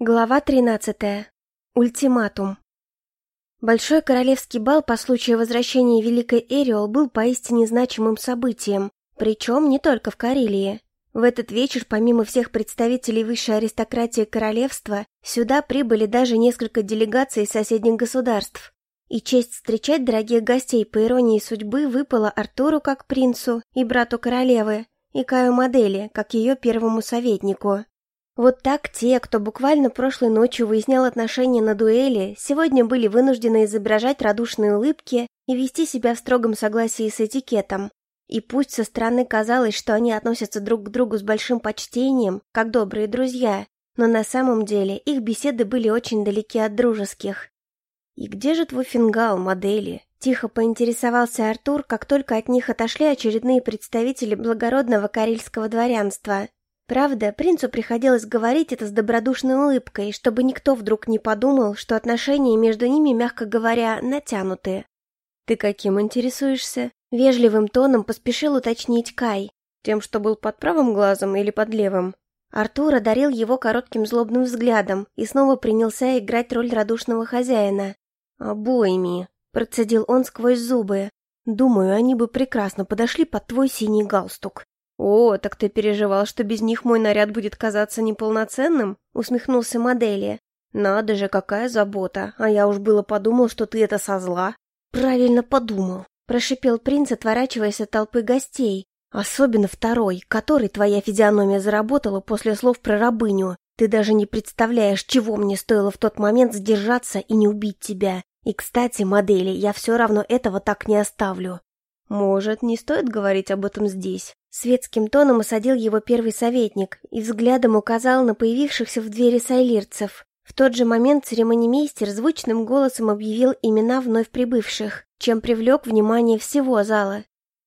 Глава 13. Ультиматум. Большой королевский бал по случаю возвращения Великой Эриол был поистине значимым событием, причем не только в Карелии. В этот вечер, помимо всех представителей высшей аристократии королевства, сюда прибыли даже несколько делегаций из соседних государств. И честь встречать дорогих гостей по иронии судьбы выпала Артуру как принцу и брату королевы, и Каю Модели, как ее первому советнику. Вот так те, кто буквально прошлой ночью выяснял отношения на дуэли, сегодня были вынуждены изображать радушные улыбки и вести себя в строгом согласии с этикетом. И пусть со стороны казалось, что они относятся друг к другу с большим почтением, как добрые друзья, но на самом деле их беседы были очень далеки от дружеских. «И где же твой фингал, модели?» Тихо поинтересовался Артур, как только от них отошли очередные представители благородного карельского дворянства. Правда, принцу приходилось говорить это с добродушной улыбкой, чтобы никто вдруг не подумал, что отношения между ними, мягко говоря, натянуты. «Ты каким интересуешься?» Вежливым тоном поспешил уточнить Кай. «Тем, что был под правым глазом или под левым?» Артур одарил его коротким злобным взглядом и снова принялся играть роль радушного хозяина. «Обоими», — процедил он сквозь зубы. «Думаю, они бы прекрасно подошли под твой синий галстук». «О, так ты переживал, что без них мой наряд будет казаться неполноценным?» — усмехнулся модели. «Надо же, какая забота, а я уж было подумал, что ты это со зла». «Правильно подумал», — прошипел принц, отворачиваясь от толпы гостей. «Особенно второй, который твоя физиономия заработала после слов про рабыню. Ты даже не представляешь, чего мне стоило в тот момент сдержаться и не убить тебя. И, кстати, модели, я все равно этого так не оставлю». «Может, не стоит говорить об этом здесь?» Светским тоном осадил его первый советник и взглядом указал на появившихся в двери сайлирцев. В тот же момент церемонимейстер звучным голосом объявил имена вновь прибывших, чем привлек внимание всего зала.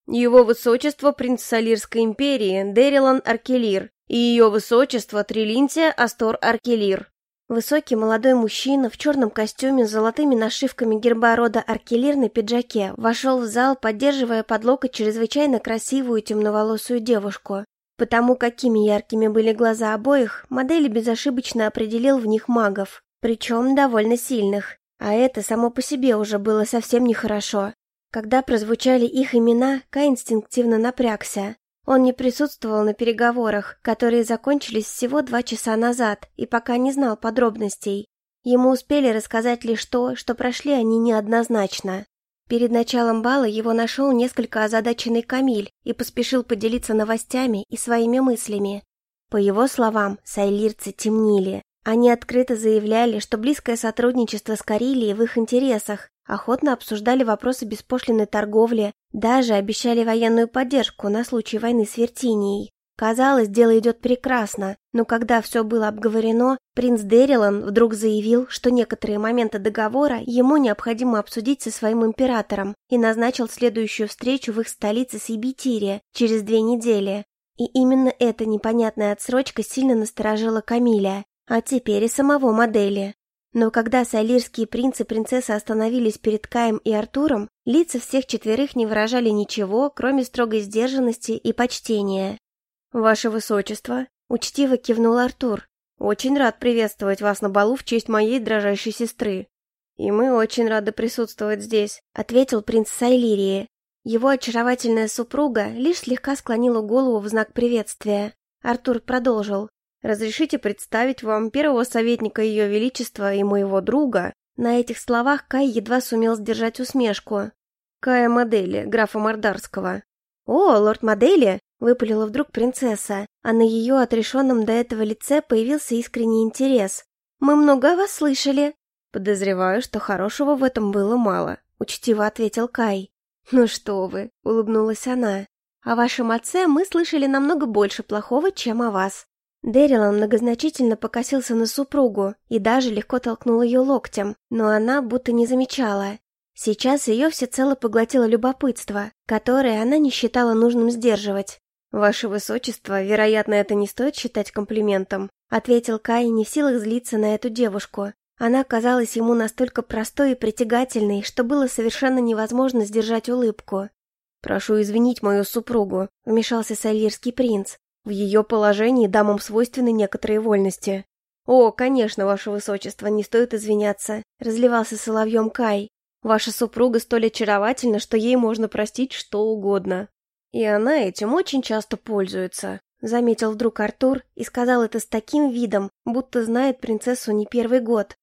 «Его высочество принц Салирской империи Дерилан Аркелир и ее высочество Трилинтия Астор Аркелир». Высокий молодой мужчина в черном костюме с золотыми нашивками герба рода Аркелир на пиджаке вошел в зал, поддерживая под локоть чрезвычайно красивую темноволосую девушку. Потому какими яркими были глаза обоих, модель безошибочно определил в них магов, причем довольно сильных. А это само по себе уже было совсем нехорошо. Когда прозвучали их имена, Кай инстинктивно напрягся. Он не присутствовал на переговорах, которые закончились всего два часа назад, и пока не знал подробностей. Ему успели рассказать лишь то, что прошли они неоднозначно. Перед началом бала его нашел несколько озадаченный Камиль и поспешил поделиться новостями и своими мыслями. По его словам, сайлирцы темнили. Они открыто заявляли, что близкое сотрудничество с Карелией в их интересах, охотно обсуждали вопросы беспошлиной торговли, даже обещали военную поддержку на случай войны с Вертинией. Казалось, дело идет прекрасно, но когда все было обговорено, принц Дерилан вдруг заявил, что некоторые моменты договора ему необходимо обсудить со своим императором и назначил следующую встречу в их столице Сибитире через две недели. И именно эта непонятная отсрочка сильно насторожила Камиля, а теперь и самого модели. Но когда салирские принц и принцесса остановились перед Каем и Артуром, лица всех четверых не выражали ничего, кроме строгой сдержанности и почтения. «Ваше Высочество», — учтиво кивнул Артур, — «очень рад приветствовать вас на балу в честь моей дрожайшей сестры». «И мы очень рады присутствовать здесь», — ответил принц Сайлирии. Его очаровательная супруга лишь слегка склонила голову в знак приветствия. Артур продолжил. Разрешите представить вам первого советника Ее Величества и моего друга?» На этих словах Кай едва сумел сдержать усмешку. Кая Модели, графа Мордарского. «О, лорд Модели!» — выпалила вдруг принцесса, а на ее отрешенном до этого лице появился искренний интерес. «Мы много о вас слышали». «Подозреваю, что хорошего в этом было мало», — учтиво ответил Кай. «Ну что вы», — улыбнулась она. «О вашем отце мы слышали намного больше плохого, чем о вас. Дэрилан многозначительно покосился на супругу и даже легко толкнул ее локтем, но она будто не замечала. Сейчас ее всецело поглотило любопытство, которое она не считала нужным сдерживать. «Ваше Высочество, вероятно, это не стоит считать комплиментом», ответил Кай, не в силах злиться на эту девушку. Она казалась ему настолько простой и притягательной, что было совершенно невозможно сдержать улыбку. «Прошу извинить мою супругу», — вмешался сальерский принц. В ее положении дамам свойственны некоторые вольности. «О, конечно, ваше высочество, не стоит извиняться», — разливался соловьем Кай. «Ваша супруга столь очаровательна, что ей можно простить что угодно. И она этим очень часто пользуется», — заметил вдруг Артур и сказал это с таким видом, будто знает принцессу не первый год.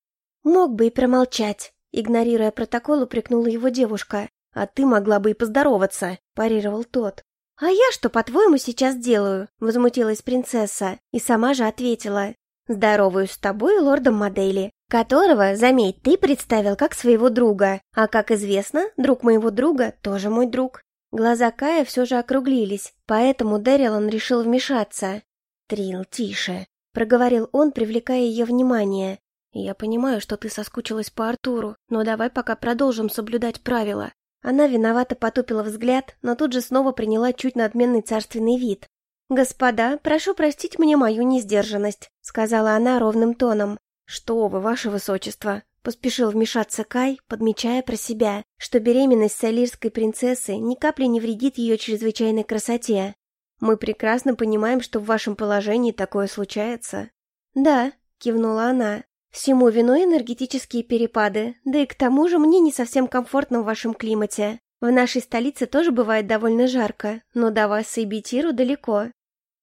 «Мог бы и промолчать», — игнорируя протокол, упрекнула его девушка. «А ты могла бы и поздороваться», — парировал тот. «А я что, по-твоему, сейчас делаю?» — возмутилась принцесса и сама же ответила. «Здороваюсь с тобой, лордом модели, которого, заметь, ты представил как своего друга, а, как известно, друг моего друга тоже мой друг». Глаза Кая все же округлились, поэтому Дэрилан решил вмешаться. «Трил, тише», — проговорил он, привлекая ее внимание. «Я понимаю, что ты соскучилась по Артуру, но давай пока продолжим соблюдать правила. Она виновато потупила взгляд, но тут же снова приняла чуть надменный царственный вид. «Господа, прошу простить мне мою несдержанность», — сказала она ровным тоном. «Что вы, ваше высочество?» — поспешил вмешаться Кай, подмечая про себя, что беременность салирской принцессы ни капли не вредит ее чрезвычайной красоте. «Мы прекрасно понимаем, что в вашем положении такое случается». «Да», — кивнула она, Всему виной энергетические перепады, да и к тому же мне не совсем комфортно в вашем климате. В нашей столице тоже бывает довольно жарко, но до вас и Бетиру далеко.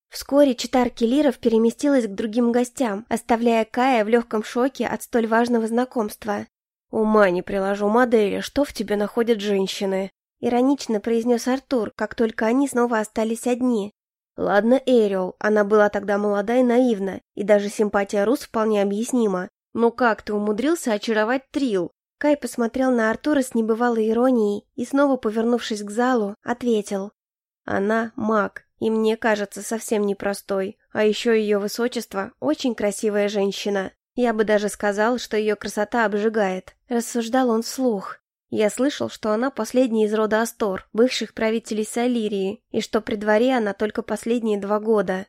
Вскоре читар Келиров переместилась к другим гостям, оставляя Кая в легком шоке от столь важного знакомства. «Ума не приложу модели, что в тебе находят женщины?» Иронично произнес Артур, как только они снова остались одни. Ладно, Эриол, она была тогда молода и наивна, и даже симпатия Рус вполне объяснима, «Ну как ты умудрился очаровать Трил?» Кай посмотрел на Артура с небывалой иронией и, снова повернувшись к залу, ответил. «Она маг, и мне кажется совсем непростой, а еще ее высочество – очень красивая женщина. Я бы даже сказал, что ее красота обжигает», – рассуждал он вслух. Я слышал, что она последняя из рода Астор, бывших правителей Салирии, и что при дворе она только последние два года.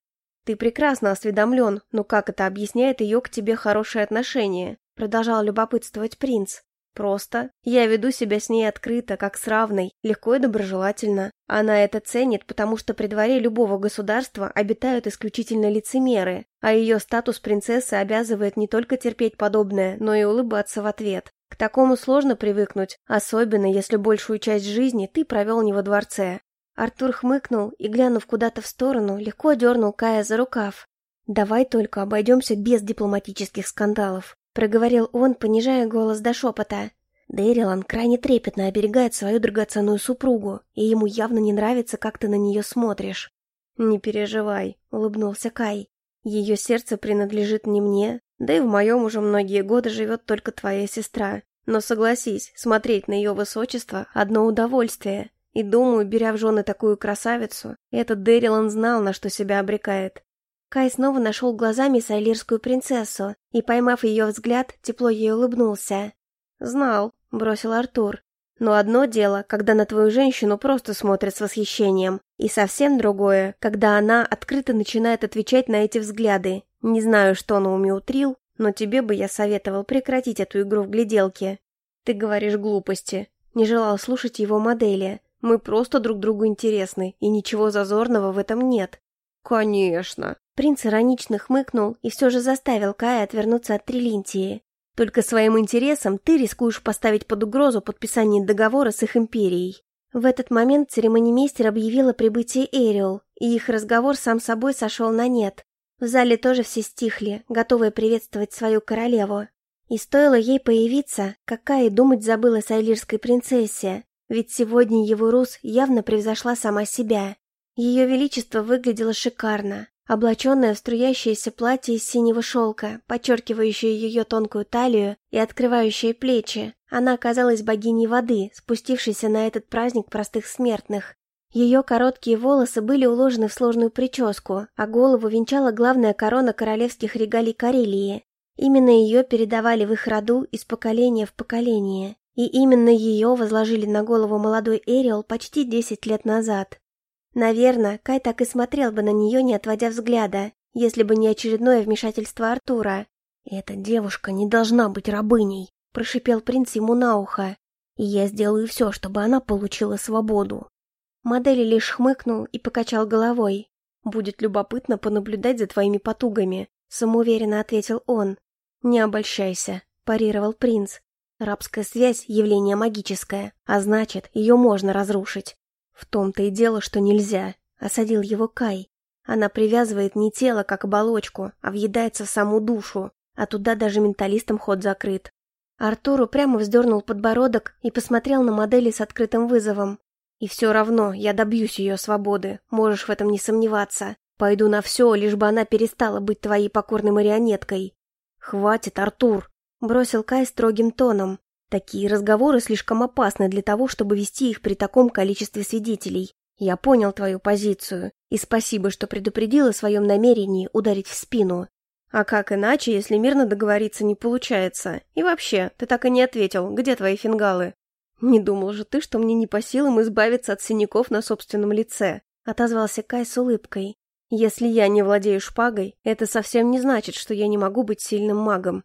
«Ты прекрасно осведомлен, но как это объясняет ее к тебе хорошее отношение?» Продолжал любопытствовать принц. «Просто. Я веду себя с ней открыто, как с равной, легко и доброжелательно. Она это ценит, потому что при дворе любого государства обитают исключительно лицемеры, а ее статус принцессы обязывает не только терпеть подобное, но и улыбаться в ответ. К такому сложно привыкнуть, особенно если большую часть жизни ты провел не во дворце. Артур хмыкнул и, глянув куда-то в сторону, легко дернул Кая за рукав. «Давай только обойдемся без дипломатических скандалов», — проговорил он, понижая голос до шепота. Дэрилан крайне трепетно оберегает свою драгоценную супругу, и ему явно не нравится, как ты на нее смотришь. «Не переживай», — улыбнулся Кай. «Ее сердце принадлежит не мне, да и в моем уже многие годы живет только твоя сестра. Но согласись, смотреть на ее высочество — одно удовольствие, и думаю, беря в жены такую красавицу, этот Дэрилан знал, на что себя обрекает. Кай снова нашел глазами сайлирскую принцессу и, поймав ее взгляд, тепло ей улыбнулся. «Знал», — бросил Артур. «Но одно дело, когда на твою женщину просто смотрят с восхищением, и совсем другое, когда она открыто начинает отвечать на эти взгляды. Не знаю, что на уме утрил, но тебе бы я советовал прекратить эту игру в гляделке. Ты говоришь глупости». Не желал слушать его модели. Мы просто друг другу интересны, и ничего зазорного в этом нет». «Конечно». Принц иронично хмыкнул и все же заставил Кая отвернуться от Трилинтии. «Только своим интересом ты рискуешь поставить под угрозу подписание договора с их империей». В этот момент церемонимейстер объявил о прибытии Эриол, и их разговор сам собой сошел на нет. В зале тоже все стихли, готовые приветствовать свою королеву. И стоило ей появиться, какая думать забыла сайлирской принцессе, ведь сегодня его Рус явно превзошла сама себя. Ее величество выглядело шикарно, облаченное в струящееся платье из синего шелка, подчеркивающее ее тонкую талию и открывающее плечи. Она оказалась богиней воды, спустившейся на этот праздник простых смертных. Ее короткие волосы были уложены в сложную прическу, а голову венчала главная корона королевских регалий Карелии. Именно ее передавали в их роду из поколения в поколение. И именно ее возложили на голову молодой Эриол почти десять лет назад. Наверное, Кай так и смотрел бы на нее, не отводя взгляда, если бы не очередное вмешательство Артура. «Эта девушка не должна быть рабыней», – прошипел принц ему на ухо. «И я сделаю все, чтобы она получила свободу». Модель лишь хмыкнул и покачал головой. «Будет любопытно понаблюдать за твоими потугами. самоуверенно ответил он. «Не обольщайся», – парировал принц. «Рабская связь – явление магическое, а значит, ее можно разрушить». «В том-то и дело, что нельзя», – осадил его Кай. «Она привязывает не тело, как оболочку, а въедается в саму душу, а туда даже менталистам ход закрыт». Артуру прямо вздернул подбородок и посмотрел на модели с открытым вызовом. «И все равно я добьюсь ее свободы, можешь в этом не сомневаться. Пойду на все, лишь бы она перестала быть твоей покорной марионеткой. Хватит, Артур, бросил Кай строгим тоном. Такие разговоры слишком опасны для того, чтобы вести их при таком количестве свидетелей. Я понял твою позицию, и спасибо, что предупредил о своем намерении ударить в спину. А как иначе, если мирно договориться не получается? И вообще, ты так и не ответил, где твои фингалы? Не думал же ты, что мне не по силам избавиться от синяков на собственном лице, отозвался Кай с улыбкой. Если я не владею шпагой, это совсем не значит, что я не могу быть сильным магом.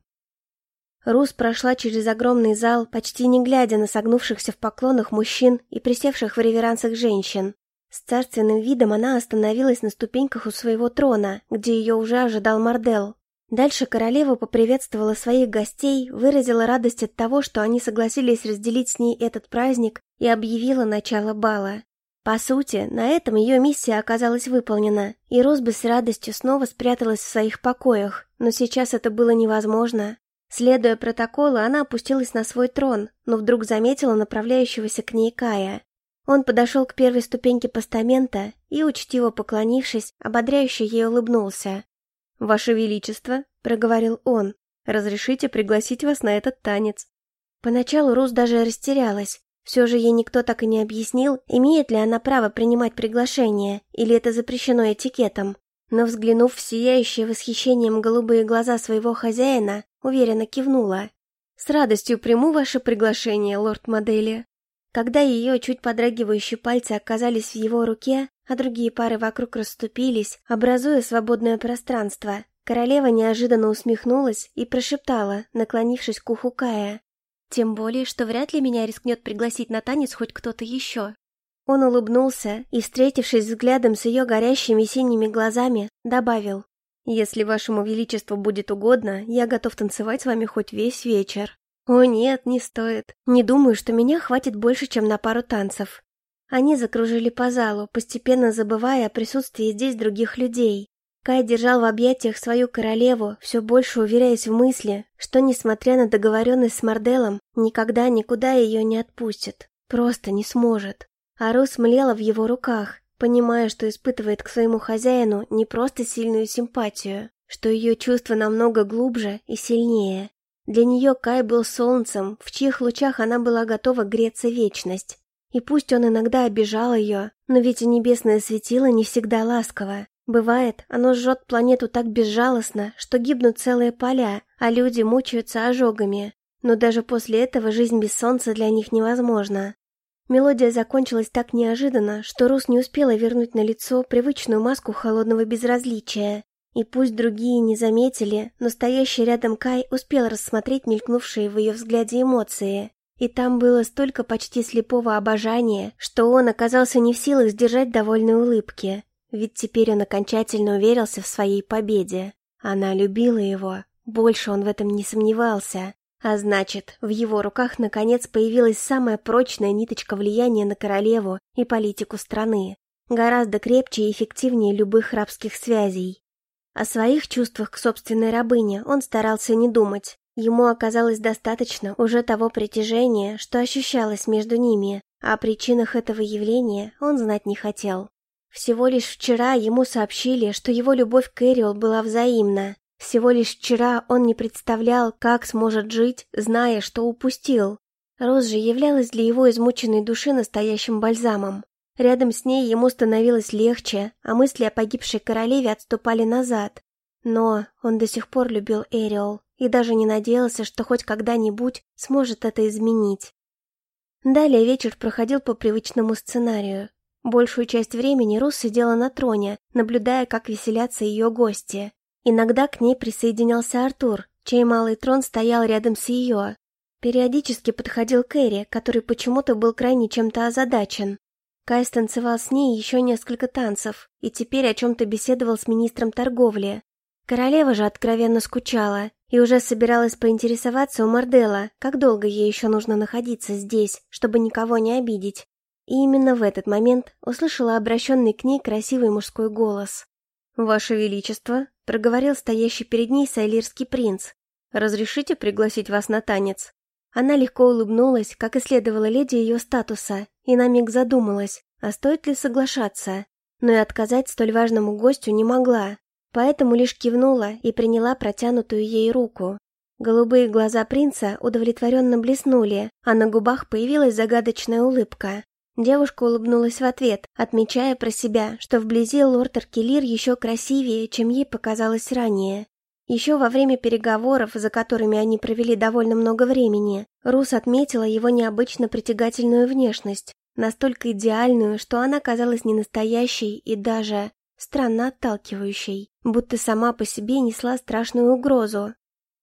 Рус прошла через огромный зал, почти не глядя на согнувшихся в поклонах мужчин и присевших в реверансах женщин. С царственным видом она остановилась на ступеньках у своего трона, где ее уже ожидал Мардел. Дальше королева поприветствовала своих гостей, выразила радость от того, что они согласились разделить с ней этот праздник и объявила начало бала. По сути, на этом ее миссия оказалась выполнена, и Росби с радостью снова спряталась в своих покоях, но сейчас это было невозможно. Следуя протоколу, она опустилась на свой трон, но вдруг заметила направляющегося к ней Кая. Он подошел к первой ступеньке постамента и, учтиво поклонившись, ободряюще ей улыбнулся. «Ваше Величество», — проговорил он, — «разрешите пригласить вас на этот танец». Поначалу Рус даже растерялась, все же ей никто так и не объяснил, имеет ли она право принимать приглашение, или это запрещено этикетом. Но взглянув в сияющие восхищением голубые глаза своего хозяина, уверенно кивнула. «С радостью приму ваше приглашение, лорд Модели». Когда ее чуть подрагивающие пальцы оказались в его руке, а другие пары вокруг расступились, образуя свободное пространство, королева неожиданно усмехнулась и прошептала, наклонившись к уху Кая. Тем более, что вряд ли меня рискнет пригласить на танец хоть кто-то еще. Он улыбнулся и, встретившись взглядом с ее горящими синими глазами, добавил. «Если вашему величеству будет угодно, я готов танцевать с вами хоть весь вечер». «О нет, не стоит. Не думаю, что меня хватит больше, чем на пару танцев». Они закружили по залу, постепенно забывая о присутствии здесь других людей. Кай держал в объятиях свою королеву, все больше уверяясь в мысли, что, несмотря на договоренность с Марделом, никогда никуда ее не отпустит. Просто не сможет. А Рус млела в его руках, понимая, что испытывает к своему хозяину не просто сильную симпатию, что ее чувства намного глубже и сильнее. Для нее Кай был солнцем, в чьих лучах она была готова греться вечность. И пусть он иногда обижал ее, но ведь и небесное светило не всегда ласково. Бывает, оно жжет планету так безжалостно, что гибнут целые поля, а люди мучаются ожогами. Но даже после этого жизнь без солнца для них невозможна. Мелодия закончилась так неожиданно, что Рус не успела вернуть на лицо привычную маску холодного безразличия. И пусть другие не заметили, но стоящий рядом Кай успел рассмотреть мелькнувшие в ее взгляде эмоции. И там было столько почти слепого обожания, что он оказался не в силах сдержать довольной улыбки. Ведь теперь он окончательно уверился в своей победе. Она любила его, больше он в этом не сомневался. А значит, в его руках наконец появилась самая прочная ниточка влияния на королеву и политику страны. Гораздо крепче и эффективнее любых рабских связей. О своих чувствах к собственной рабыне он старался не думать. Ему оказалось достаточно уже того притяжения, что ощущалось между ними, а о причинах этого явления он знать не хотел. Всего лишь вчера ему сообщили, что его любовь к Эриол была взаимна. Всего лишь вчера он не представлял, как сможет жить, зная, что упустил. Роз же являлась для его измученной души настоящим бальзамом. Рядом с ней ему становилось легче, а мысли о погибшей королеве отступали назад. Но он до сих пор любил Эриол и даже не надеялся, что хоть когда-нибудь сможет это изменить. Далее вечер проходил по привычному сценарию. Большую часть времени Рус сидела на троне, наблюдая, как веселятся ее гости. Иногда к ней присоединялся Артур, чей малый трон стоял рядом с ее. Периодически подходил Кэрри, который почему-то был крайне чем-то озадачен. Кай станцевал с ней еще несколько танцев и теперь о чем-то беседовал с министром торговли. Королева же откровенно скучала и уже собиралась поинтересоваться у Мардела, как долго ей еще нужно находиться здесь, чтобы никого не обидеть. И именно в этот момент услышала обращенный к ней красивый мужской голос. «Ваше Величество», — проговорил стоящий перед ней сайлирский принц, — «разрешите пригласить вас на танец?» Она легко улыбнулась, как и следовало леди ее статуса, и на миг задумалась, а стоит ли соглашаться. Но и отказать столь важному гостю не могла, поэтому лишь кивнула и приняла протянутую ей руку. Голубые глаза принца удовлетворенно блеснули, а на губах появилась загадочная улыбка. Девушка улыбнулась в ответ, отмечая про себя, что вблизи лорд Аркелир еще красивее, чем ей показалось ранее. Еще во время переговоров, за которыми они провели довольно много времени, Рус отметила его необычно притягательную внешность, настолько идеальную, что она казалась ненастоящей и даже странно отталкивающей, будто сама по себе несла страшную угрозу.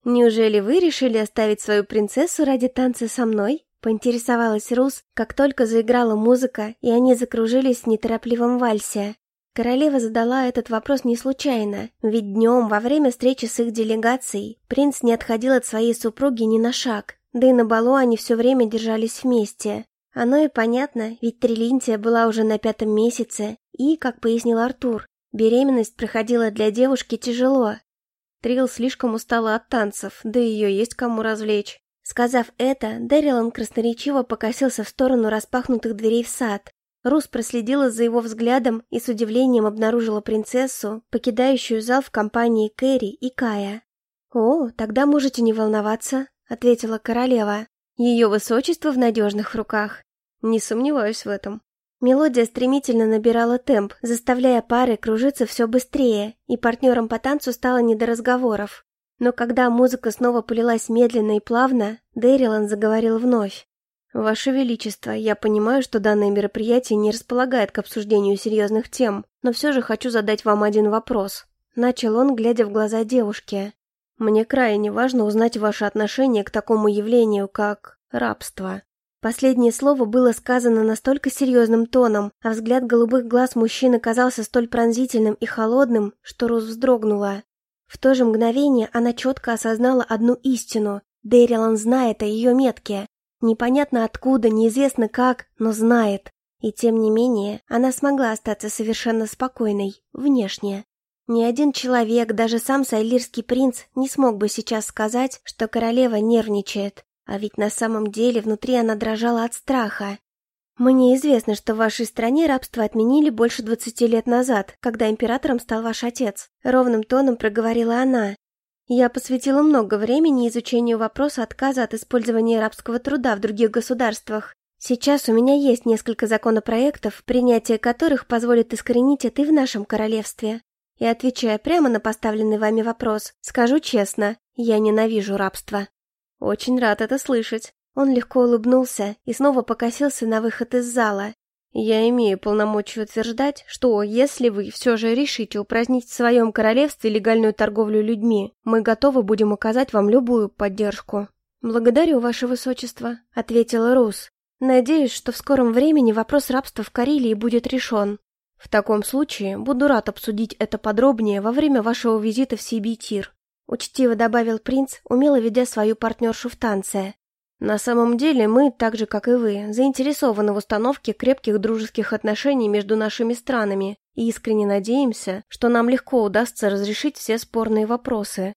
«Неужели вы решили оставить свою принцессу ради танца со мной?» — поинтересовалась Рус, как только заиграла музыка, и они закружились в неторопливом вальсе. Королева задала этот вопрос не случайно, ведь днем, во время встречи с их делегацией, принц не отходил от своей супруги ни на шаг, да и на балу они все время держались вместе. Оно и понятно, ведь Трилинтия была уже на пятом месяце, и, как пояснил Артур, беременность проходила для девушки тяжело. Трил слишком устала от танцев, да ее есть кому развлечь. Сказав это, Дэрилан красноречиво покосился в сторону распахнутых дверей в сад, Рус проследила за его взглядом и с удивлением обнаружила принцессу, покидающую зал в компании Кэрри и Кая. «О, тогда можете не волноваться», — ответила королева. «Ее высочество в надежных руках». «Не сомневаюсь в этом». Мелодия стремительно набирала темп, заставляя пары кружиться все быстрее, и партнерам по танцу стало не до разговоров. Но когда музыка снова полилась медленно и плавно, Дэрилан заговорил вновь. «Ваше Величество, я понимаю, что данное мероприятие не располагает к обсуждению серьезных тем, но все же хочу задать вам один вопрос». Начал он, глядя в глаза девушки. «Мне крайне важно узнать ваше отношение к такому явлению, как рабство». Последнее слово было сказано настолько серьезным тоном, а взгляд голубых глаз мужчины казался столь пронзительным и холодным, что Роз вздрогнула. В то же мгновение она четко осознала одну истину. Дэрилан знает о ее метке. Непонятно откуда, неизвестно как, но знает. И тем не менее, она смогла остаться совершенно спокойной, внешне. Ни один человек, даже сам сайлирский принц, не смог бы сейчас сказать, что королева нервничает. А ведь на самом деле внутри она дрожала от страха. «Мне известно, что в вашей стране рабство отменили больше двадцати лет назад, когда императором стал ваш отец», — ровным тоном проговорила она, я посвятила много времени изучению вопроса отказа от использования рабского труда в других государствах. Сейчас у меня есть несколько законопроектов, принятие которых позволит искоренить это и в нашем королевстве. И отвечая прямо на поставленный вами вопрос, скажу честно, я ненавижу рабство. Очень рад это слышать. Он легко улыбнулся и снова покосился на выход из зала, я имею полномочия утверждать, что если вы все же решите упразднить в своем королевстве легальную торговлю людьми, мы готовы будем оказать вам любую поддержку. Благодарю, ваше высочество, ответила Рус. Надеюсь, что в скором времени вопрос рабства в Карелии будет решен. В таком случае буду рад обсудить это подробнее во время вашего визита в Сибитир. Учтиво добавил принц, умело ведя свою партнершу в танце. На самом деле мы, так же как и вы, заинтересованы в установке крепких дружеских отношений между нашими странами и искренне надеемся, что нам легко удастся разрешить все спорные вопросы.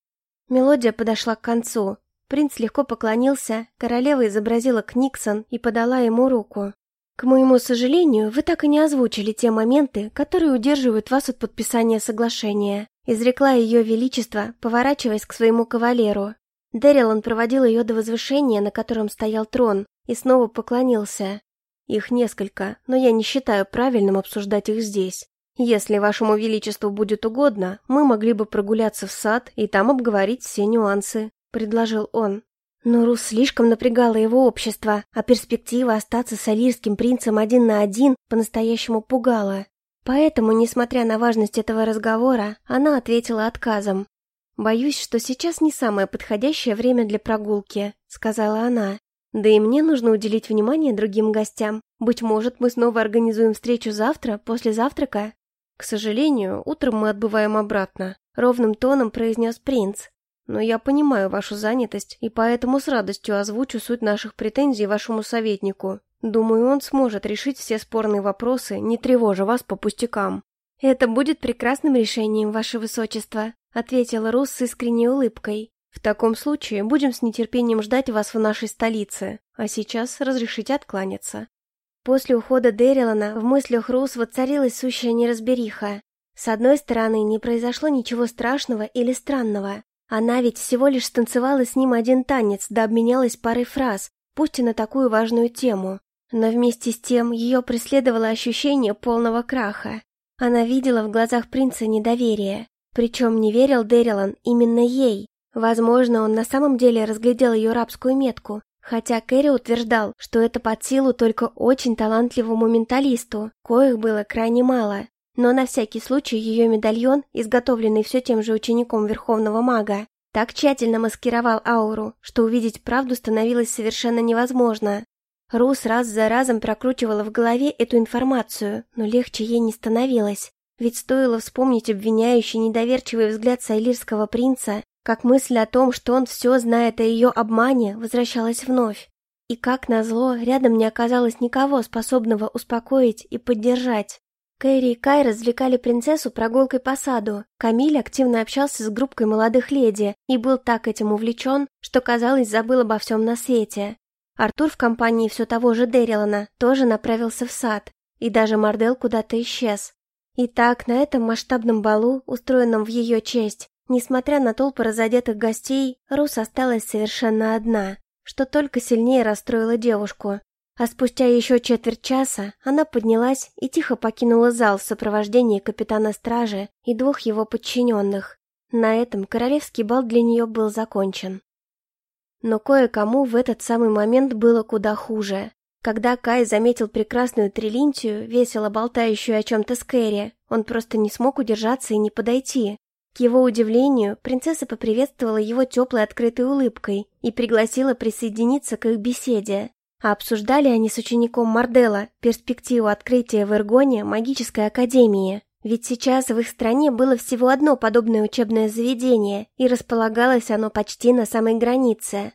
Мелодия подошла к концу. Принц легко поклонился, королева изобразила Книксон и подала ему руку. «К моему сожалению, вы так и не озвучили те моменты, которые удерживают вас от подписания соглашения», изрекла ее величество, поворачиваясь к своему кавалеру. Дэрилан проводил ее до возвышения, на котором стоял трон, и снова поклонился. Их несколько, но я не считаю правильным обсуждать их здесь. Если вашему величеству будет угодно, мы могли бы прогуляться в сад и там обговорить все нюансы», — предложил он. Но Рус слишком напрягало его общество, а перспектива остаться с алирским принцем один на один по-настоящему пугала. Поэтому, несмотря на важность этого разговора, она ответила отказом. «Боюсь, что сейчас не самое подходящее время для прогулки», — сказала она. «Да и мне нужно уделить внимание другим гостям. Быть может, мы снова организуем встречу завтра, после завтрака?» «К сожалению, утром мы отбываем обратно», — ровным тоном произнес принц. «Но я понимаю вашу занятость и поэтому с радостью озвучу суть наших претензий вашему советнику. Думаю, он сможет решить все спорные вопросы, не тревожа вас по пустякам». «Это будет прекрасным решением, ваше высочество», — ответила Рус с искренней улыбкой. «В таком случае будем с нетерпением ждать вас в нашей столице, а сейчас разрешите откланяться». После ухода Дэрилана в мыслях Рус воцарилась сущая неразбериха. С одной стороны, не произошло ничего страшного или странного. Она ведь всего лишь станцевала с ним один танец, да обменялась парой фраз, пусть и на такую важную тему. Но вместе с тем ее преследовало ощущение полного краха. Она видела в глазах принца недоверие. Причем не верил Дэрилан именно ей. Возможно, он на самом деле разглядел ее рабскую метку, хотя Кэрри утверждал, что это под силу только очень талантливому менталисту, коих было крайне мало. Но на всякий случай ее медальон, изготовленный все тем же учеником Верховного Мага, так тщательно маскировал ауру, что увидеть правду становилось совершенно невозможно. Рус раз за разом прокручивала в голове эту информацию, но легче ей не становилось. Ведь стоило вспомнить обвиняющий недоверчивый взгляд сайлирского принца, как мысль о том, что он все знает о ее обмане, возвращалась вновь. И как назло, рядом не оказалось никого, способного успокоить и поддержать. Кэрри и Кай развлекали принцессу прогулкой по саду. Камиль активно общался с группкой молодых леди и был так этим увлечен, что, казалось, забыл обо всем на свете. Артур в компании все того же Дэрилана тоже направился в сад, и даже Мардел куда-то исчез. И так, на этом масштабном балу, устроенном в ее честь, несмотря на толпы разодетых гостей, Рус осталась совершенно одна, что только сильнее расстроило девушку. А спустя еще четверть часа она поднялась и тихо покинула зал в сопровождении капитана стражи и двух его подчиненных. На этом королевский бал для нее был закончен. Но кое-кому в этот самый момент было куда хуже. Когда Кай заметил прекрасную Трилинтию, весело болтающую о чем-то с Кэрри, он просто не смог удержаться и не подойти. К его удивлению, принцесса поприветствовала его теплой открытой улыбкой и пригласила присоединиться к их беседе. А обсуждали они с учеником Мардела перспективу открытия в Эргоне магической академии. Ведь сейчас в их стране было всего одно подобное учебное заведение, и располагалось оно почти на самой границе.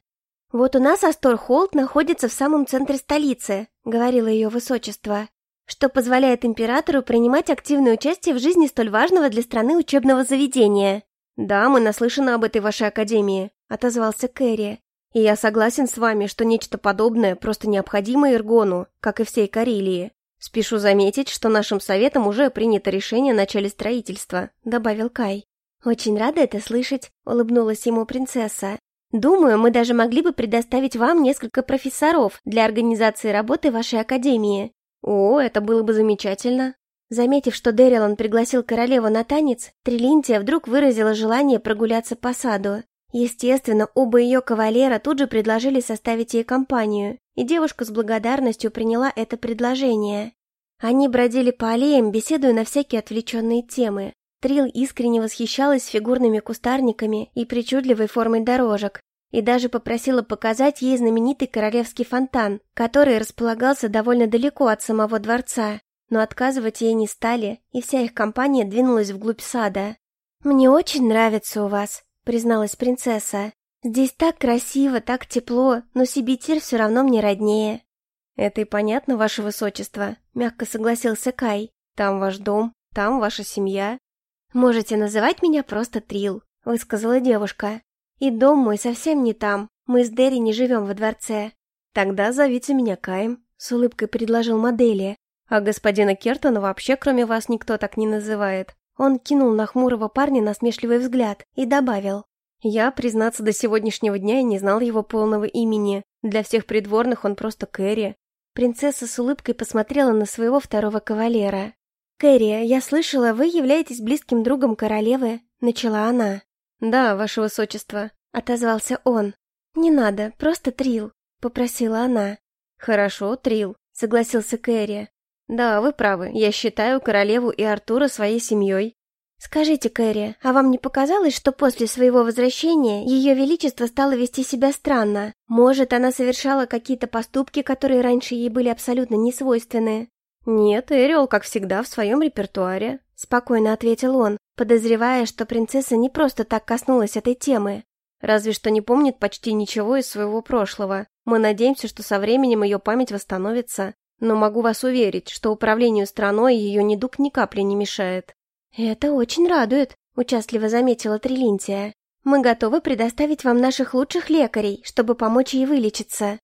«Вот у нас Астор-Холт находится в самом центре столицы», — говорило ее высочество, что позволяет императору принимать активное участие в жизни столь важного для страны учебного заведения. «Да, мы наслышаны об этой вашей академии», — отозвался Кэрри. «И я согласен с вами, что нечто подобное просто необходимо Иргону, как и всей Карелии. «Спешу заметить, что нашим советом уже принято решение о начале строительства», — добавил Кай. «Очень рада это слышать», — улыбнулась ему принцесса. «Думаю, мы даже могли бы предоставить вам несколько профессоров для организации работы вашей академии». «О, это было бы замечательно». Заметив, что Дэрилан пригласил королеву на танец, Трилинтия вдруг выразила желание прогуляться по саду. Естественно, оба ее кавалера тут же предложили составить ей компанию, и девушка с благодарностью приняла это предложение. Они бродили по аллеям, беседуя на всякие отвлеченные темы. Трил искренне восхищалась фигурными кустарниками и причудливой формой дорожек, и даже попросила показать ей знаменитый королевский фонтан, который располагался довольно далеко от самого дворца. Но отказывать ей не стали, и вся их компания двинулась вглубь сада. «Мне очень нравится у вас», призналась принцесса. «Здесь так красиво, так тепло, но Сибитир все равно мне роднее». «Это и понятно, ваше высочество», — мягко согласился Кай. «Там ваш дом, там ваша семья». «Можете называть меня просто Трил», — высказала девушка. «И дом мой совсем не там, мы с Дерри не живем во дворце». «Тогда зовите меня Каем», — с улыбкой предложил модели. «А господина Кертона вообще кроме вас никто так не называет. Он кинул на хмурого парня насмешливый взгляд и добавил. «Я, признаться, до сегодняшнего дня и не знал его полного имени. Для всех придворных он просто Кэрри». Принцесса с улыбкой посмотрела на своего второго кавалера. «Кэрри, я слышала, вы являетесь близким другом королевы», — начала она. «Да, ваше высочество», — отозвался он. «Не надо, просто Трил», — попросила она. «Хорошо, Трил», — согласился Кэрри. «Да, вы правы. Я считаю королеву и Артура своей семьей». «Скажите, Кэрри, а вам не показалось, что после своего возвращения Ее Величество стало вести себя странно? Может, она совершала какие-то поступки, которые раньше ей были абсолютно несвойственны?» «Нет, Эриол, как всегда, в своем репертуаре», — спокойно ответил он, подозревая, что принцесса не просто так коснулась этой темы. Разве что не помнит почти ничего из своего прошлого. Мы надеемся, что со временем ее память восстановится. Но могу вас уверить, что управлению страной ее недуг ни капли не мешает. «Это очень радует», — участливо заметила Трилинтия. «Мы готовы предоставить вам наших лучших лекарей, чтобы помочь ей вылечиться».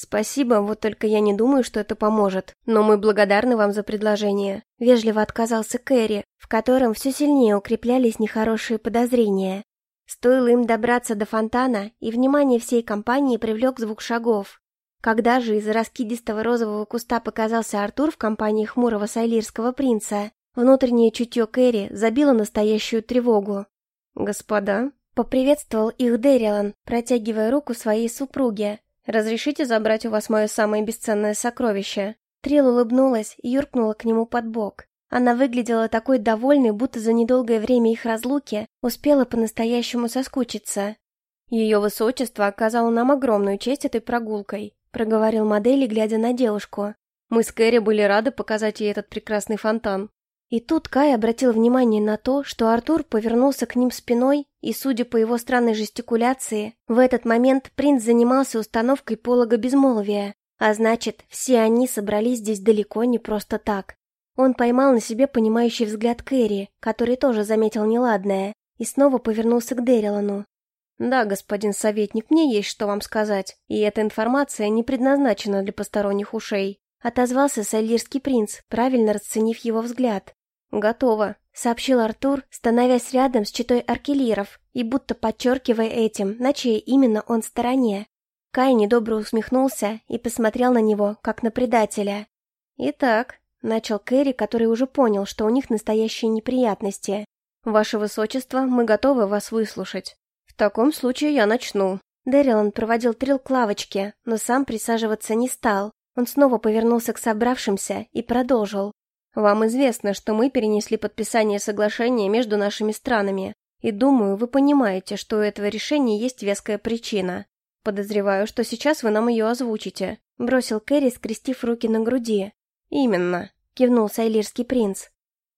«Спасибо, вот только я не думаю, что это поможет. Но мы благодарны вам за предложение», — вежливо отказался Кэрри, в котором все сильнее укреплялись нехорошие подозрения. Стоило им добраться до фонтана, и внимание всей компании привлек звук шагов. Когда же из раскидистого розового куста показался Артур в компании хмурого сайлирского принца, внутреннее чутье Кэрри забило настоящую тревогу. «Господа», — поприветствовал их Дэрилан, протягивая руку своей супруге. «Разрешите забрать у вас мое самое бесценное сокровище?» Трил улыбнулась и юркнула к нему под бок. Она выглядела такой довольной, будто за недолгое время их разлуки успела по-настоящему соскучиться. Ее высочество оказало нам огромную честь этой прогулкой, проговорил модели, глядя на девушку. Мы с Кэрри были рады показать ей этот прекрасный фонтан. И тут Кай обратил внимание на то, что Артур повернулся к ним спиной, и, судя по его странной жестикуляции, в этот момент принц занимался установкой полога безмолвия, а значит, все они собрались здесь далеко не просто так. Он поймал на себе понимающий взгляд Кэрри, который тоже заметил неладное, и снова повернулся к Дэрилану. «Да, господин советник, мне есть что вам сказать, и эта информация не предназначена для посторонних ушей», отозвался сайлирский принц, правильно расценив его взгляд. «Готово», — сообщил Артур, становясь рядом с читой аркелиров и будто подчеркивая этим, на чьей именно он стороне. Кай недобро усмехнулся и посмотрел на него, как на предателя. «Итак, Начал Кэрри, который уже понял, что у них настоящие неприятности. «Ваше Высочество, мы готовы вас выслушать. В таком случае я начну». Дэрилан проводил Трил к лавочке, но сам присаживаться не стал. Он снова повернулся к собравшимся и продолжил. «Вам известно, что мы перенесли подписание соглашения между нашими странами, и думаю, вы понимаете, что у этого решения есть веская причина. Подозреваю, что сейчас вы нам ее озвучите», — бросил Кэрри, скрестив руки на груди. «Именно», — кивнул Сайлирский принц.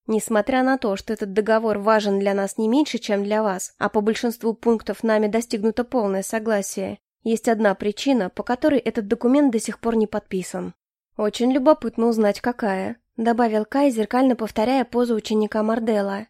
«Несмотря на то, что этот договор важен для нас не меньше, чем для вас, а по большинству пунктов нами достигнуто полное согласие, есть одна причина, по которой этот документ до сих пор не подписан. Очень любопытно узнать, какая», — добавил Кай, зеркально повторяя позу ученика Мардела.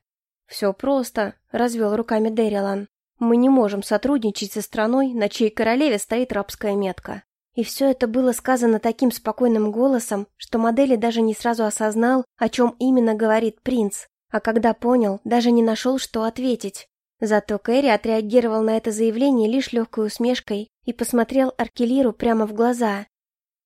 «Все просто», — развел руками Дэрилан. «Мы не можем сотрудничать со страной, на чьей королеве стоит рабская метка. И все это было сказано таким спокойным голосом, что модели даже не сразу осознал, о чем именно говорит принц, а когда понял, даже не нашел, что ответить. Зато Кэрри отреагировал на это заявление лишь легкой усмешкой и посмотрел Аркелиру прямо в глаза.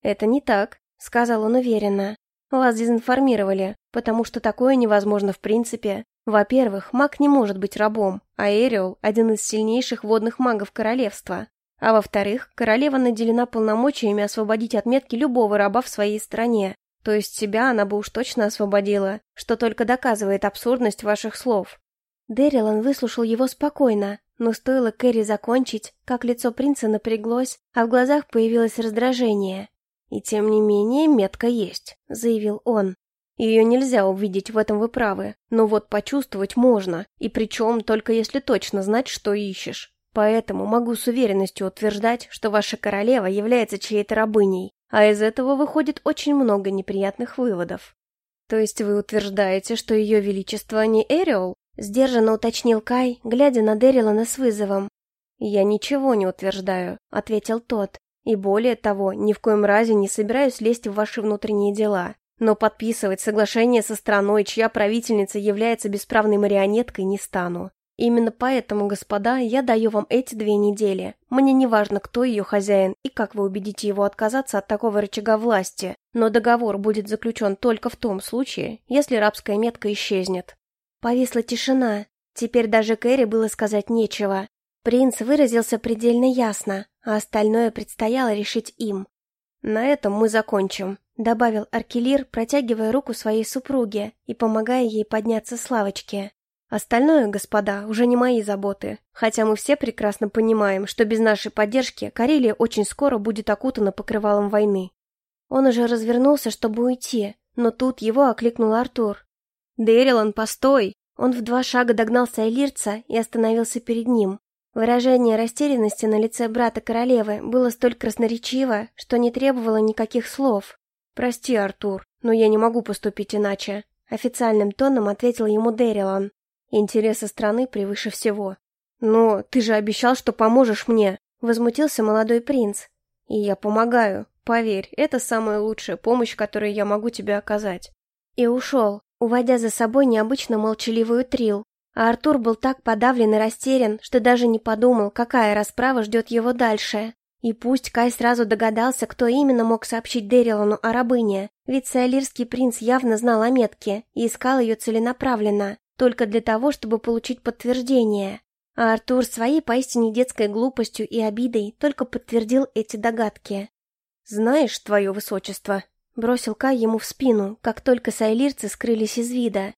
«Это не так», — сказал он уверенно. «Вас дезинформировали, потому что такое невозможно в принципе. Во-первых, маг не может быть рабом, а Эриол — один из сильнейших водных магов королевства. А во-вторых, королева наделена полномочиями освободить от метки любого раба в своей стране. То есть себя она бы уж точно освободила, что только доказывает абсурдность ваших слов. Дэрилан выслушал его спокойно, но стоило Кэрри закончить, как лицо принца напряглось, а в глазах появилось раздражение. «И тем не менее метка есть», — заявил он. «Ее нельзя увидеть, в этом вы правы, но вот почувствовать можно, и причем только если точно знать, что ищешь. Поэтому могу с уверенностью утверждать, что ваша королева является чьей-то рабыней, а из этого выходит очень много неприятных выводов. То есть вы утверждаете, что ее величество не Эриол? Сдержанно уточнил Кай, глядя на Дэрилана с вызовом. «Я ничего не утверждаю», — ответил тот. «И более того, ни в коем разе не собираюсь лезть в ваши внутренние дела. Но подписывать соглашение со страной, чья правительница является бесправной марионеткой, не стану. Именно поэтому, господа, я даю вам эти две недели. Мне не важно, кто ее хозяин и как вы убедите его отказаться от такого рычага власти, но договор будет заключен только в том случае, если рабская метка исчезнет. Повисла тишина. Теперь даже Кэрри было сказать нечего. Принц выразился предельно ясно, а остальное предстояло решить им. «На этом мы закончим», — добавил Аркелир, протягивая руку своей супруге и помогая ей подняться с лавочки. Остальное, господа, уже не мои заботы, хотя мы все прекрасно понимаем, что без нашей поддержки Карелия очень скоро будет окутана покрывалом войны. Он уже развернулся, чтобы уйти, но тут его окликнул Артур. «Дэрилан, постой!» Он в два шага догнал Сайлирца и остановился перед ним. Выражение растерянности на лице брата королевы было столь красноречиво, что не требовало никаких слов. «Прости, Артур, но я не могу поступить иначе», — официальным тоном ответил ему Дэрилан. «Интересы страны превыше всего». «Но ты же обещал, что поможешь мне», — возмутился молодой принц. «И я помогаю. Поверь, это самая лучшая помощь, которую я могу тебе оказать». И ушел, уводя за собой необычно молчаливую Трил, а Артур был так подавлен и растерян, что даже не подумал, какая расправа ждет его дальше. И пусть Кай сразу догадался, кто именно мог сообщить Дэрилану о рабыне, ведь саэлирский принц явно знал о метке и искал ее целенаправленно, только для того, чтобы получить подтверждение. А Артур своей поистине детской глупостью и обидой только подтвердил эти догадки. «Знаешь, твое высочество», — бросил Кай ему в спину, как только сайлирцы скрылись из вида,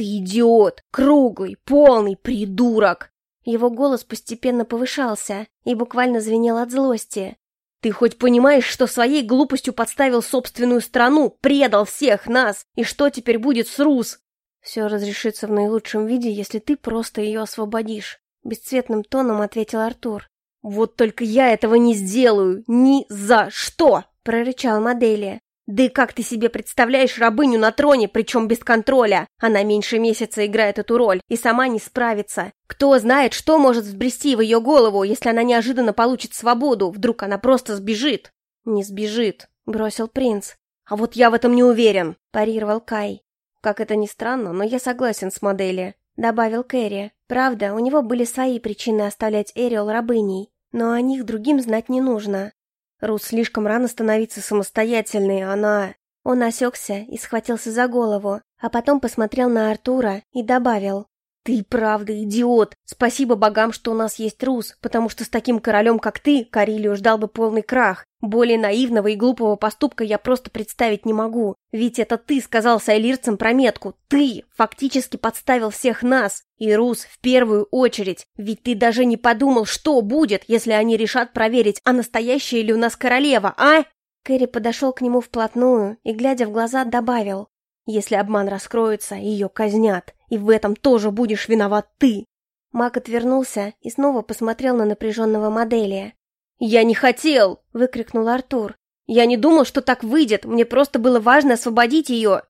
«Ты идиот! Круглый, полный придурок!» Его голос постепенно повышался и буквально звенел от злости. «Ты хоть понимаешь, что своей глупостью подставил собственную страну, предал всех нас, и что теперь будет с Рус?» «Все разрешится в наилучшем виде, если ты просто ее освободишь», — бесцветным тоном ответил Артур. «Вот только я этого не сделаю! Ни за что!» — прорычал Модели. Да и как ты себе представляешь рабыню на троне, причем без контроля? Она меньше месяца играет эту роль и сама не справится. Кто знает, что может взбрести в ее голову, если она неожиданно получит свободу, вдруг она просто сбежит? Не сбежит, бросил принц. А вот я в этом не уверен, парировал Кай. Как это ни странно, но я согласен с модели, добавил Кэрри. Правда, у него были свои причины оставлять Эриол рабыней, но о них другим знать не нужно. Рут слишком рано становиться самостоятельной, она... Он осекся и схватился за голову, а потом посмотрел на Артура и добавил. «Ты правда идиот! Спасибо богам, что у нас есть Рус, потому что с таким королем, как ты, Карилию ждал бы полный крах. Более наивного и глупого поступка я просто представить не могу. Ведь это ты сказал сайлирцам про метку. Ты фактически подставил всех нас. И Рус в первую очередь. Ведь ты даже не подумал, что будет, если они решат проверить, а настоящая ли у нас королева, а? Кэрри подошел к нему вплотную и, глядя в глаза, добавил. Если обман раскроется, ее казнят. И в этом тоже будешь виноват ты. Мак отвернулся и снова посмотрел на напряженного модели. «Я не хотел!» — выкрикнул Артур. «Я не думал, что так выйдет, мне просто было важно освободить ее!»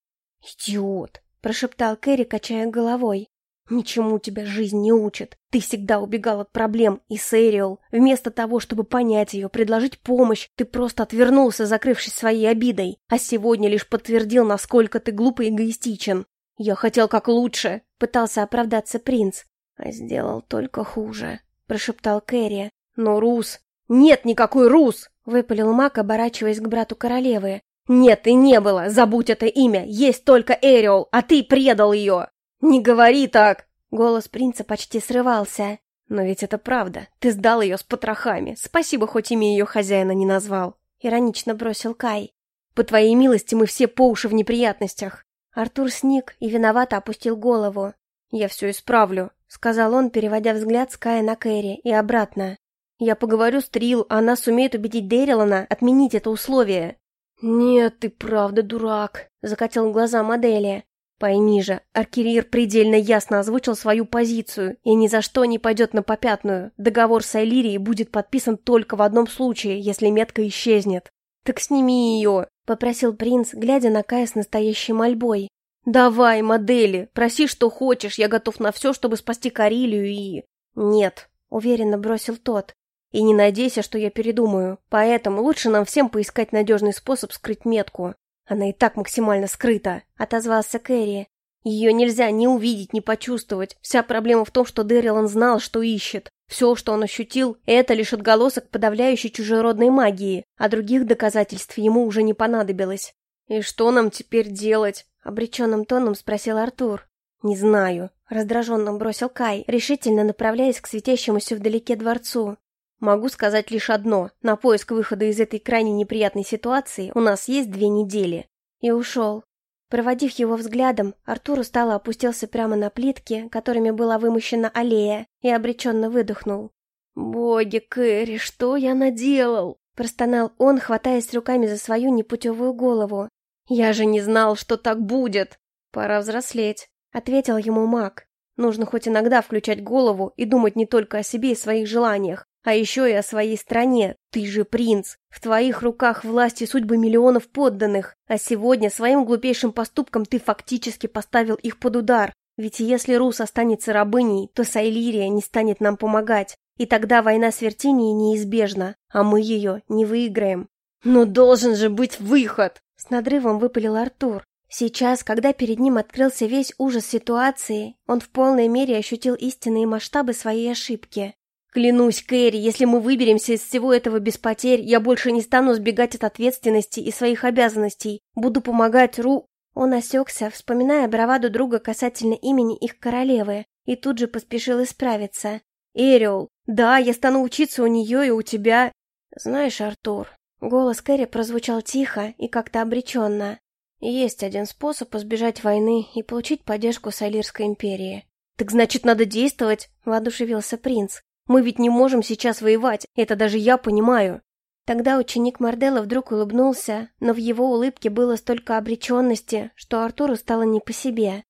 «Идиот!» — прошептал Кэрри, качая головой. «Ничему тебя жизнь не учит. Ты всегда убегал от проблем, и Сэриол. Вместо того, чтобы понять ее, предложить помощь, ты просто отвернулся, закрывшись своей обидой. А сегодня лишь подтвердил, насколько ты глупо и эгоистичен. Я хотел как лучше», — пытался оправдаться принц. «А сделал только хуже», — прошептал Кэрри. «Но Рус, «Нет никакой Рус!» — выпалил маг, оборачиваясь к брату королевы. «Нет и не было! Забудь это имя! Есть только Эриол, а ты предал ее!» «Не говори так!» Голос принца почти срывался. «Но ведь это правда. Ты сдал ее с потрохами. Спасибо, хоть имя ее хозяина не назвал». Иронично бросил Кай. «По твоей милости мы все по уши в неприятностях». Артур сник и виновато опустил голову. «Я все исправлю», — сказал он, переводя взгляд с Кая на Кэрри и обратно. Я поговорю с Трил, она сумеет убедить Дэрилана отменить это условие. Нет, ты правда дурак, закатил глаза модели. Пойми же, Аркерир предельно ясно озвучил свою позицию и ни за что не пойдет на попятную. Договор с Айлирией будет подписан только в одном случае, если метка исчезнет. Так сними ее, попросил принц, глядя на Кая с настоящей мольбой. «Давай, модели, проси, что хочешь, я готов на все, чтобы спасти Карилию и...» «Нет», — уверенно бросил тот. И не надейся, что я передумаю. Поэтому лучше нам всем поискать надежный способ скрыть метку. Она и так максимально скрыта, отозвался Кэрри. Ее нельзя ни увидеть, ни почувствовать. Вся проблема в том, что Дэрилан знал, что ищет. Все, что он ощутил, это лишь отголосок подавляющей чужеродной магии, а других доказательств ему уже не понадобилось. «И что нам теперь делать?» — обреченным тоном спросил Артур. «Не знаю», — раздраженно бросил Кай, решительно направляясь к светящемуся вдалеке дворцу. Могу сказать лишь одно. На поиск выхода из этой крайне неприятной ситуации у нас есть две недели. И ушел. Проводив его взглядом, Артур устало опустился прямо на плитки, которыми была вымощена аллея, и обреченно выдохнул. «Боги, Кэрри, что я наделал?» Простонал он, хватаясь руками за свою непутевую голову. «Я же не знал, что так будет!» «Пора взрослеть», — ответил ему маг. «Нужно хоть иногда включать голову и думать не только о себе и своих желаниях, а еще и о своей стране. Ты же принц. В твоих руках власти судьбы миллионов подданных. А сегодня своим глупейшим поступком ты фактически поставил их под удар. Ведь если Рус останется рабыней, то Сайлирия не станет нам помогать. И тогда война с Вертинией неизбежна, а мы ее не выиграем. «Но должен же быть выход!» С надрывом выпалил Артур. Сейчас, когда перед ним открылся весь ужас ситуации, он в полной мере ощутил истинные масштабы своей ошибки. Клянусь, Кэрри, если мы выберемся из всего этого без потерь, я больше не стану сбегать от ответственности и своих обязанностей. Буду помогать Ру...» Он осекся, вспоминая браваду друга касательно имени их королевы, и тут же поспешил исправиться. «Эриол, да, я стану учиться у нее и у тебя...» «Знаешь, Артур...» Голос Кэрри прозвучал тихо и как-то обреченно. «Есть один способ избежать войны и получить поддержку Салирской империи». «Так значит, надо действовать?» – воодушевился принц. Мы ведь не можем сейчас воевать, это даже я понимаю». Тогда ученик Мардела вдруг улыбнулся, но в его улыбке было столько обреченности, что Артуру стало не по себе.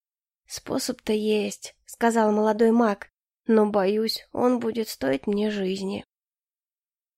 «Способ-то есть», — сказал молодой маг, «но, боюсь, он будет стоить мне жизни».